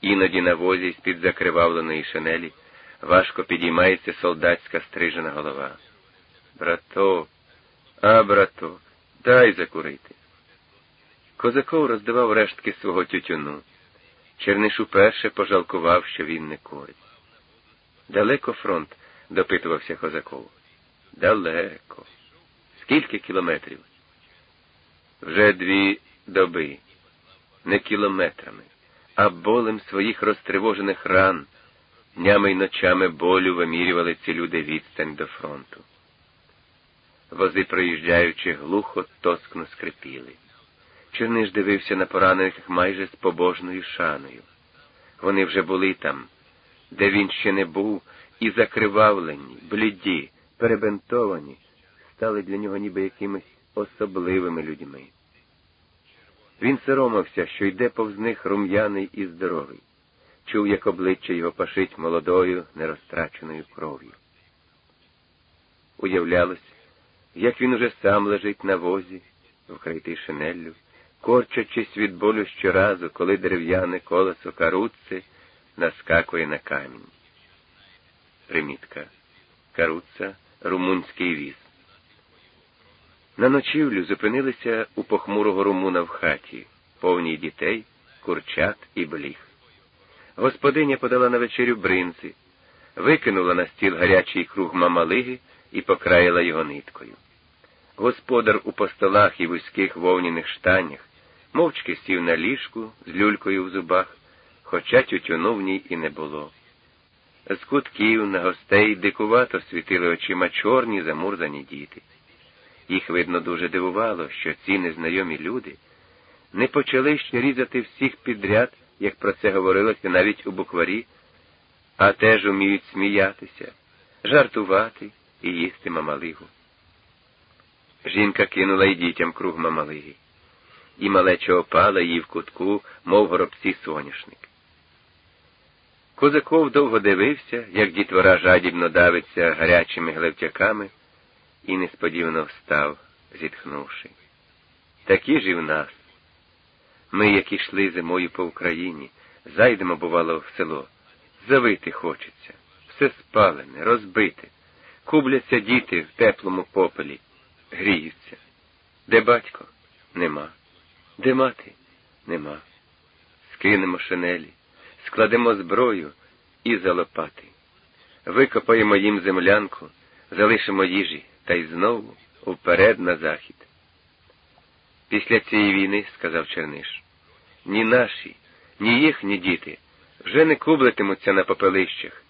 Іноді на возі з-під закривавленої шинелі важко підіймається солдатська стрижена голова. Браток, а браток, дай закурити. Козаков роздавав рештки свого тютюну. Черниш уперше пожалкував, що він не курить. Далеко фронт? допитувався Козаков. Далеко. Скільки кілометрів? Вже дві доби, не кілометрами, а болем своїх розтривожених ран, днями й ночами болю вимірювали ці люди відстань до фронту. Вози, проїжджаючи, глухо, тоскно скрипіли. Черниш дивився на поранених майже з побожною шаною. Вони вже були там, де він ще не був, і закривавлені, бліді, перебентовані, стали для нього ніби якимись особливими людьми. Він соромився, що йде повз них рум'яний і здоровий, чув, як обличчя його пашить молодою, нерозтраченою кров'ю. Уявлялось, як він уже сам лежить на возі, вкритий шинеллю, корчачись від болю щоразу, коли дерев'яне колесо каруцци наскакує на камінь. Примітка. Каруца румунський віз. На ночівлю зупинилися у похмурого румуна в хаті, повній дітей, курчат і бліг. Господиня подала на вечерю бринці, викинула на стіл гарячий круг мамалиги і покраїла його ниткою. Господар у постолах і вузьких вовняних штанях мовчки сів на ліжку з люлькою в зубах, хоча тютюну в ній і не було. З кутків на гостей дикувато світили очима чорні замурзані діти. Їх, видно, дуже дивувало, що ці незнайомі люди не почали ще різати всіх підряд, як про це говорилося навіть у букварі, а теж уміють сміятися, жартувати і їсти мамалигу. Жінка кинула й дітям круг мамалиги, і малеча опала її в кутку, мов горобці соняшник. Козаков довго дивився, як дітвора жадібно давиться гарячими глевтяками, і несподівано встав, зітхнувши. Такі ж і в нас. Ми, як ішли зимою по Україні, зайдемо, бувало, в село. Завити хочеться, все спалене, розбите, кубляться діти в теплому попелі, гріються. Де батько? Нема. Де мати? Нема. Скинемо шинелі складемо зброю і за лопати. Викопаємо їм землянку, залишимо їжі та й знову уперед на захід. Після цієї війни, сказав Черниш, ні наші, ні їхні діти вже не кублитимуться на попелищах,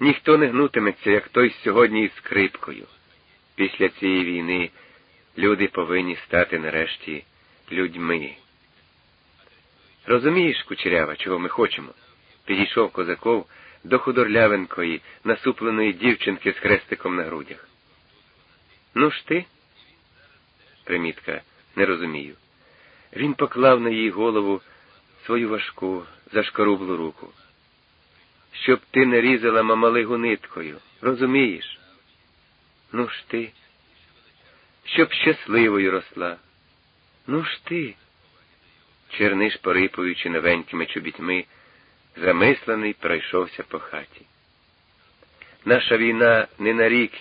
ніхто не гнутиметься, як той сьогодні із скрипкою. Після цієї війни люди повинні стати нарешті людьми. Розумієш, кучерява, чого ми хочемо? підійшов козаков до худорлявенької, насупленої дівчинки з хрестиком на грудях. Ну ж ти? Примітка, не розумію. Він поклав на її голову свою важку, зашкорублу руку. Щоб ти не різала мамалигу ниткою, розумієш? Ну ж ти, щоб щасливою росла. Ну ж ти. Черниш, порипуючи новенькими чобітьми, замислений пройшовся по хаті. Наша війна не на рік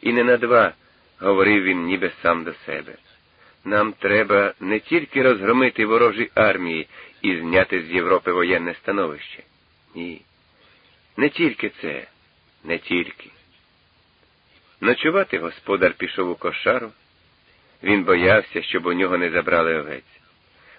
і не на два, говорив він ніби сам до себе. Нам треба не тільки розгромити ворожі армії і зняти з Європи воєнне становище. Ні. Не тільки це, не тільки. Ночувати господар пішов у кошару. Він боявся, щоб у нього не забрали овець.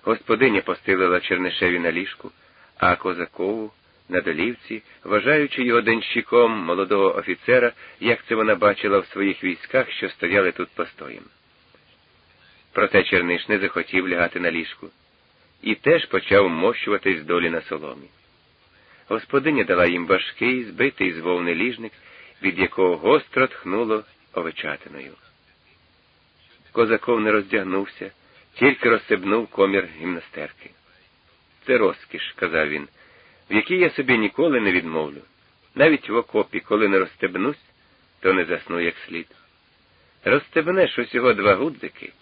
Господиня постелила Чернишеві на ліжку, а Козакову на долівці, вважаючи його денщиком молодого офіцера, як це вона бачила в своїх військах, що стояли тут постоєм. Проте Черниш не захотів лягати на ліжку і теж почав мощуватись долі на соломі. Господиня дала їм важкий, збитий з вовни ліжник, від якого гостро тхнуло овечатиною. Козаков не роздягнувся, тільки розсибнув комір гімнастерки. Це розкіш, казав він, в якій я собі ніколи не відмовлю. Навіть в окопі, коли не розстебнусь, то не засну як слід. Розстебнеш усього два гудзики,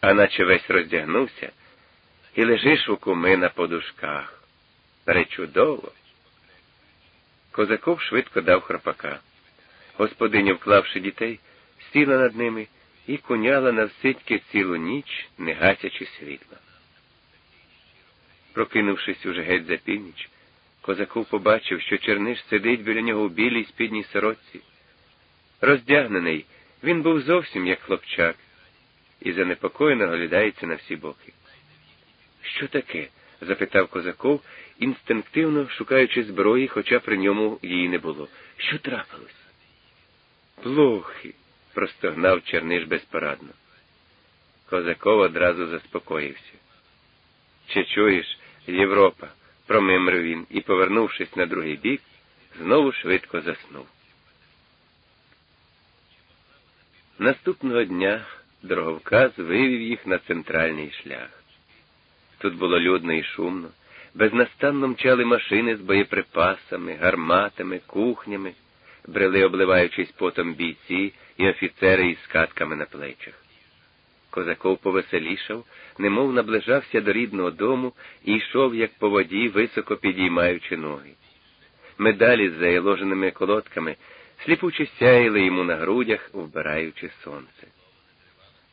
а наче весь роздягнувся, і лежиш у куми на подушках. Пречудово. Козаков швидко дав храпака. Господиня, вклавши дітей, сіла над ними і куняла навсидьки цілу ніч, не гасячи світла. Прокинувшись уже геть за північ, козаков побачив, що Черниш сидить біля нього у білій спідній сорочці. Роздягнений, він був зовсім як хлопчак, і занепокоєно оглядається на всі боки. Що таке? запитав козаков, інстинктивно шукаючи зброї, хоча при ньому її не було. Що трапилось? Плохи, простогнав Черниш безпорадно. Козаков одразу заспокоївся. Чи чуєш, Європа? Промимрив він і, повернувшись на другий бік, знову швидко заснув. Наступного дня дороговказ вивів їх на центральний шлях. Тут було людно і шумно, безнастанно мчали машини з боєприпасами, гарматами, кухнями, брели, обливаючись потом бійці і офіцери із скатками на плечах. Козаков повеселішав, немов наближався до рідного дому і йшов, як по воді, високо підіймаючи ноги. Медалі з заяложеними колодками сліпуче сяїли йому на грудях, вбираючи сонце.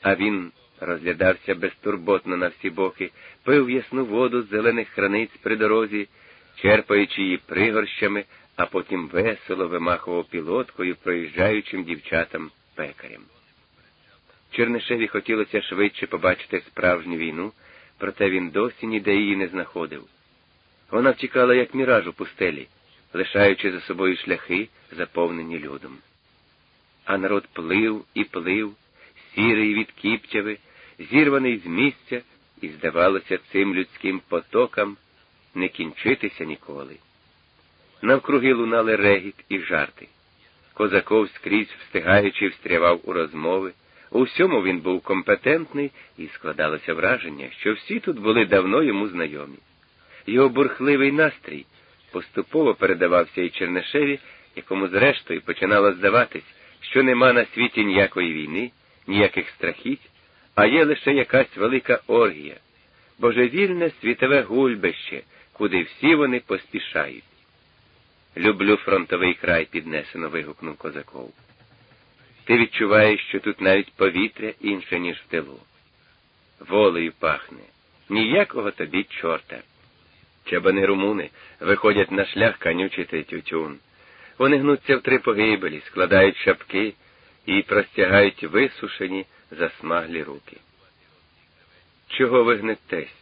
А він розглядався безтурботно на всі боки, пив ясну воду з зелених храниць при дорозі, черпаючи її пригорщами, а потім весело вимахував пілоткою проїжджаючим дівчатам пекарям. Чернишеві хотілося швидше побачити справжню війну, проте він досі ніде її не знаходив. Вона втікала, як міраж у пустелі, лишаючи за собою шляхи, заповнені людом. А народ плив і плив, сірий від кіптяви, зірваний з місця, і, здавалося, цим людським потокам не кінчитися ніколи. Навкруги лунали регіт і жарти. Козаков скрізь встигаючи встрявав у розмови. У всьому він був компетентний і складалося враження, що всі тут були давно йому знайомі. Його бурхливий настрій поступово передавався і Чернишеві, якому зрештою починало здаватись, що нема на світі ніякої війни, ніяких страхіть, а є лише якась велика оргія, божевільне світове гульбище, куди всі вони поспішають. Люблю фронтовий край, піднесено вигукнув козаков. Ти відчуваєш, що тут навіть повітря інше, ніж в тилу. Волею пахне, ніякого тобі чорта. Чабани румуни виходять на шлях канючити тютюн. Вони гнуться в три погибелі, складають шапки і простягають висушені, засмаглі руки. Чого ви гнетесь?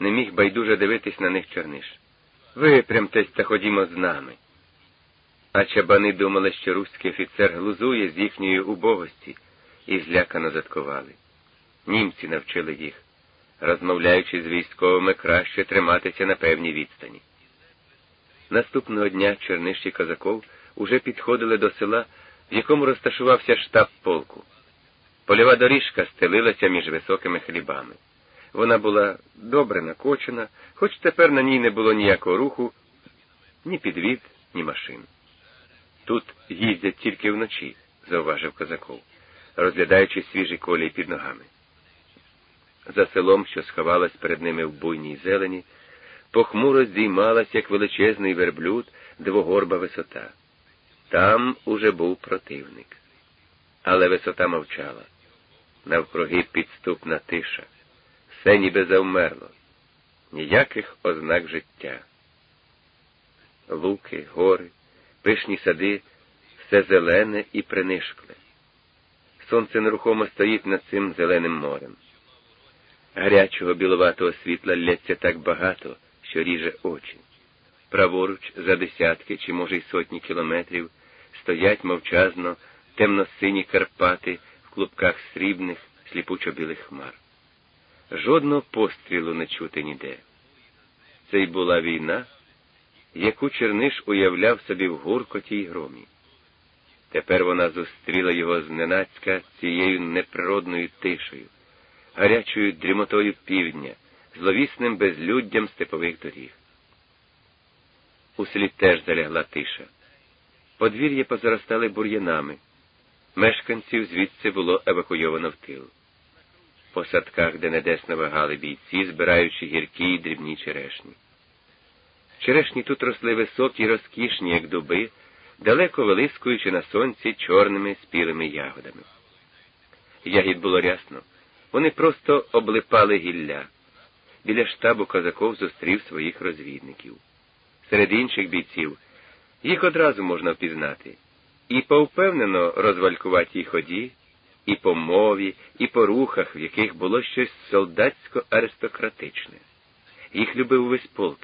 Не міг байдуже дивитись на них чорниш. Випрямтесь та ходімо з нами. А чабани думали, що руський офіцер глузує з їхньої убогості, і злякано заткували. Німці навчили їх, розмовляючи з військовими, краще триматися на певній відстані. Наступного дня Черниш Козаков уже підходили до села, в якому розташувався штаб полку. Польова доріжка стелилася між високими хлібами. Вона була добре накочена, хоч тепер на ній не було ніякого руху, ні підвід, ні машин. Тут їздять тільки вночі, зауважив козаков, розглядаючи свіжі колії під ногами. За селом, що сховалась перед ними в буйній зелені, похмуро здіймалась, як величезний верблюд, двогорба висота. Там уже був противник. Але висота мовчала. Навкруги підступна тиша. Все ніби завмерло, ніяких ознак життя. Луки, гори пишні сади, все зелене і принишкле. Сонце нерухомо стоїть над цим зеленим морем. Гарячого біловатого світла лється так багато, що ріже очі. Праворуч, за десятки чи, може, й сотні кілометрів, стоять мовчазно темно-сині Карпати в клубках срібних, сліпучо білих хмар. Жодного пострілу не чути ніде. Це й була війна, яку Черниш уявляв собі в гуркоті й громі. Тепер вона зустріла його зненацька цією неприродною тишею, гарячою дрімотою півдня, зловісним безлюддям степових доріг. У селі теж залягла тиша. Подвір'я позаростали бур'янами. Мешканців звідси було евакуйовано в тил. По садках, де недесно вагали бійці, збираючи гіркі й дрібні черешні. Черешні тут росли високі й розкішні, як дуби, далеко вилискуючи на сонці чорними спілими ягодами. Ягід було рясно. Вони просто облипали гілля. Біля штабу козаков зустрів своїх розвідників. Серед інших бійців їх одразу можна впізнати і по впевнено розвалькуватій ході, і по мові, і по рухах, в яких було щось солдатсько-аристократичне. Їх любив увесь полк,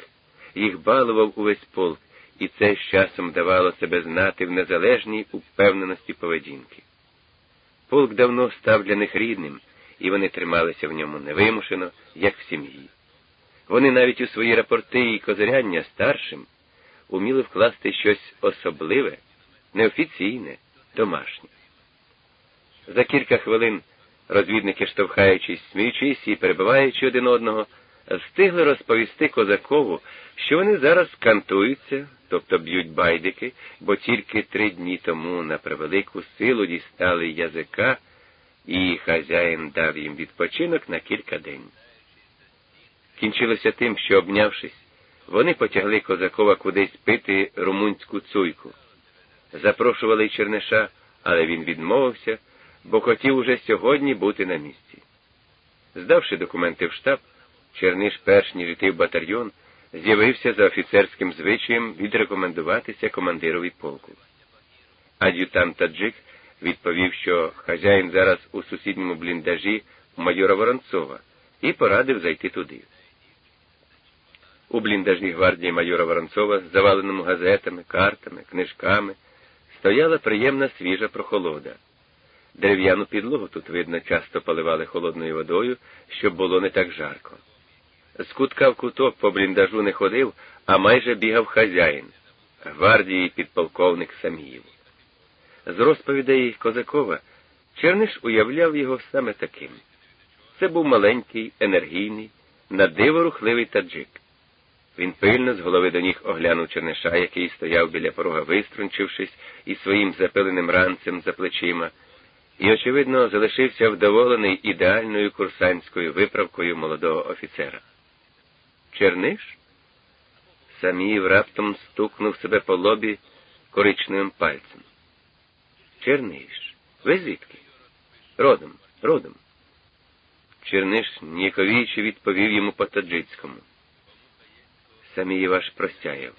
їх балував увесь полк, і це з часом давало себе знати в незалежній упевненості поведінки. Полк давно став для них рідним, і вони трималися в ньому невимушено, як в сім'ї. Вони навіть у свої рапорти і козиряння старшим уміли вкласти щось особливе, неофіційне, домашнє. За кілька хвилин розвідники, штовхаючись, сміючись і перебиваючи один одного, встигли розповісти козакову, що вони зараз кантуються, тобто б'ють байдики, бо тільки три дні тому на превелику силу дістали язика, і хазяїн дав їм відпочинок на кілька день. Кінчилося тим, що, обнявшись, вони потягли козакова кудись пити румунську цуйку. Запрошували й Черниша, але він відмовився, бо хотів уже сьогодні бути на місці. Здавши документи в штаб, Черниш, перш ніж йти в батальйон, з'явився за офіцерським звичаєм відрекомендуватися командирові полку. Ад'ютант Таджик відповів, що хазяїн зараз у сусідньому бліндажі майора Воронцова, і порадив зайти туди. У бліндажній гвардії майора Воронцова, заваленому газетами, картами, книжками, стояла приємна свіжа прохолода. Дерев'яну підлогу тут, видно, часто поливали холодною водою, щоб було не так жарко. З кутка в куток по бліндажу не ходив, а майже бігав хазяїн, гвардії підполковник Саміїв. З розповідей Козакова Черниш уявляв його саме таким. Це був маленький, енергійний, на диво рухливий таджик. Він пильно з голови до ніг оглянув Черниша, який стояв біля порога, виструнчившись із своїм запиленим ранцем за плечима, і, очевидно, залишився вдоволений ідеальною курсантською виправкою молодого офіцера. Черниш? Саміїв раптом стукнув себе по лобі коричневим пальцем. Черниш, ви звідки? Родом, родом. Черниш ніяковіючи відповів йому по таджицькому. Саміїв аж простяяв.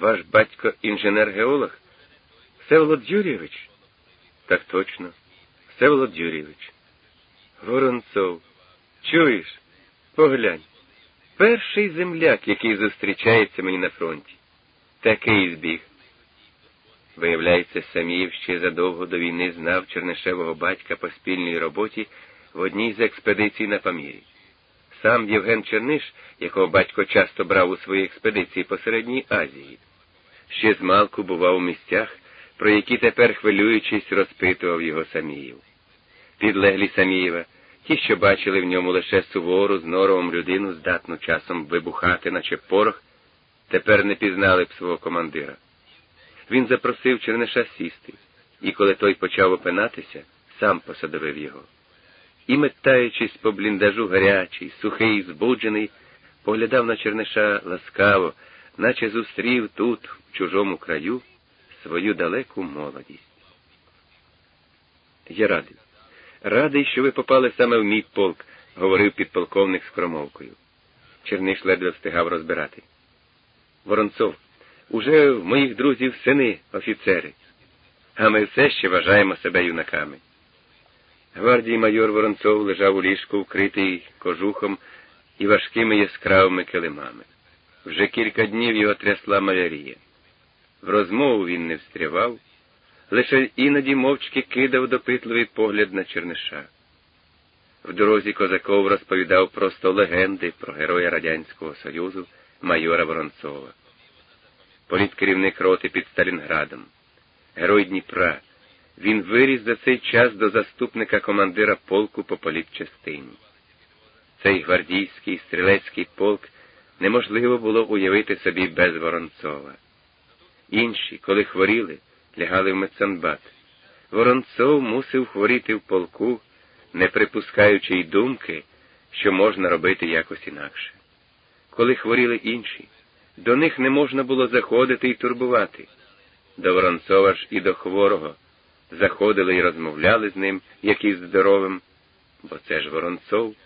Ваш батько інженер-геолог? Всеволод Юрійович? Так точно, Всеволод Юрійович. Воронцов, чуєш? Поглянь. Перший земляк, який зустрічається мені на фронті. Такий збіг. Виявляється, Саміїв ще задовго до війни знав Чернишевого батька по спільній роботі в одній з експедицій на Памірі. Сам Євген Черниш, якого батько часто брав у свої експедиції по Середній Азії, ще змалку бував у місцях, про які тепер, хвилюючись, розпитував його Саміїв. Підлеглі Самієва, ті, що бачили в ньому лише сувору, з норовом людину, здатну часом вибухати, наче порох, тепер не пізнали б свого командира. Він запросив Черниша сісти, і коли той почав опинатися, сам посадовив його. І, метаючись по бліндажу гарячий, сухий, збуджений, поглядав на Черниша ласкаво, наче зустрів тут, в чужому краю, свою далеку молодість. Я радий. Радий, що ви попали саме в мій полк, говорив підполковник з кромовкою. Черниш ледве встигав розбирати. Воронцов, уже в моїх друзів сини офіцери, а ми все ще вважаємо себе юнаками. Гвардій майор Воронцов лежав у ліжку, вкритий кожухом і важкими яскравими килимами. Вже кілька днів його трясла малярія. В розмову він не встрявав, лише іноді мовчки кидав допитливий погляд на Черниша. В дорозі козаков розповідав просто легенди про героя Радянського Союзу майора Воронцова. Політкерівник роти під Сталінградом, герой Дніпра. Він виріс за цей час до заступника командира полку по політчастині. Цей гвардійський стрілецький полк неможливо було уявити собі без Воронцова. Інші, коли хворіли, лягали в медсанбат. Воронцов мусив хворіти в полку, не припускаючи й думки, що можна робити якось інакше. Коли хворіли інші, До них не можна було заходити і турбувати. До Воронцова ж і до хворого заходили і розмовляли з ним, як із здоровим, бо це ж Воронцов.